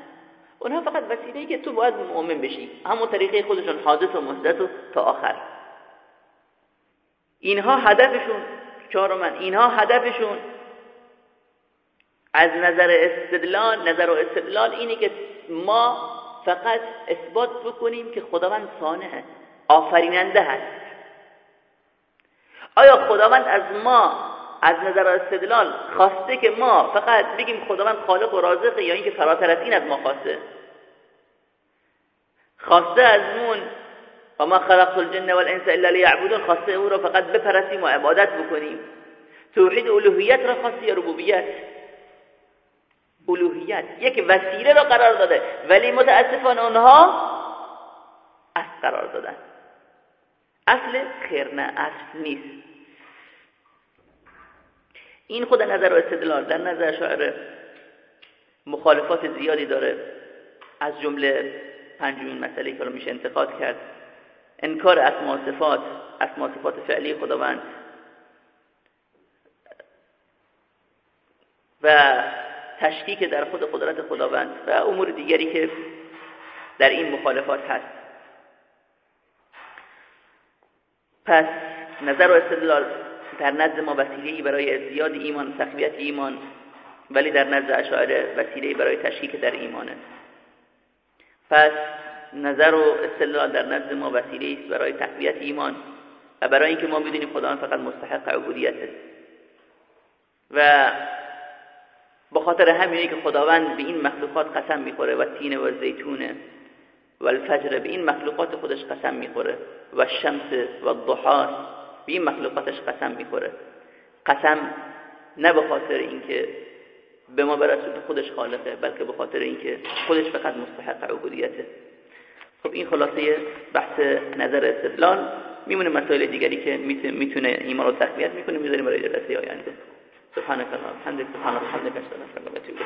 اونها فقط وسیله که تو باید مؤمن بشی همون طریقه خودشون حادث و محدث و تا آخر. اینها هدفشون من اینها هدفشون از نظر استدلال نظر و استدلال اینه که ما فقط اثبات بکنیم که خداوند صانعه آفریننده هست. آیا خداوند از ما از نظر استدلال خواسته که ما فقط بگیم خداوند خالق و رازقه یا اینکه فراتر از این از ما خواسته؟ خواسته از مون و ما خلقت الجن والانس الا لیعبدون خواسته او را فقط بپرسیم و عبادت بکنیم توحید الوهیت را خواسته ربوبیت. الوهیت یک وسیله را قرار داده ولی متاسفانه اونها اصل قرار دادن. اصل خیر نه اصل نیست. این خود نظر و استدلال در نظر شاعر مخالفات زیادی داره. از جمله پنجمین مسئله که رو میشه انتقاد کرد. انکار اسما صفات اسما صفات فعلی خداوند. و تشکیک در خود قدرت خداوند و امور دیگری که در این مخالفات هست. پس نظر و استدلال در نزد ما وسیله برای زیاد ایمان تقویت ایمان ولی در نزد اشاعره وسیله برای تشکیک در ایمانه. پس نظر و استدلال در نزد ما وسیله است برای تقویت ایمان و برای اینکه ما بدونیم خدا فقط مستحق عبودیته. و به خاطر همینه که خداوند به این مخلوقات قسم می‌خوره و تین و زیتونه و الفجر به این مخلوقات خودش قسم می‌خوره و شمس و الضحا به این مخلوقاتش قسم می‌خوره. قسم نه به خاطر اینکه به ما برسه خودش خالقه بلکه به خاطر اینکه خودش فقط مستحق عبودیته. خب این خلاصه بحث نظر استدلال. میمونه مسائل دیگری که می‌تونه ایمان رو تقویت می‌کنه. می‌ذاریم برای جلسه آینده. سبحانك اللهم. سبحان الله وبحمدك اشهد ان لا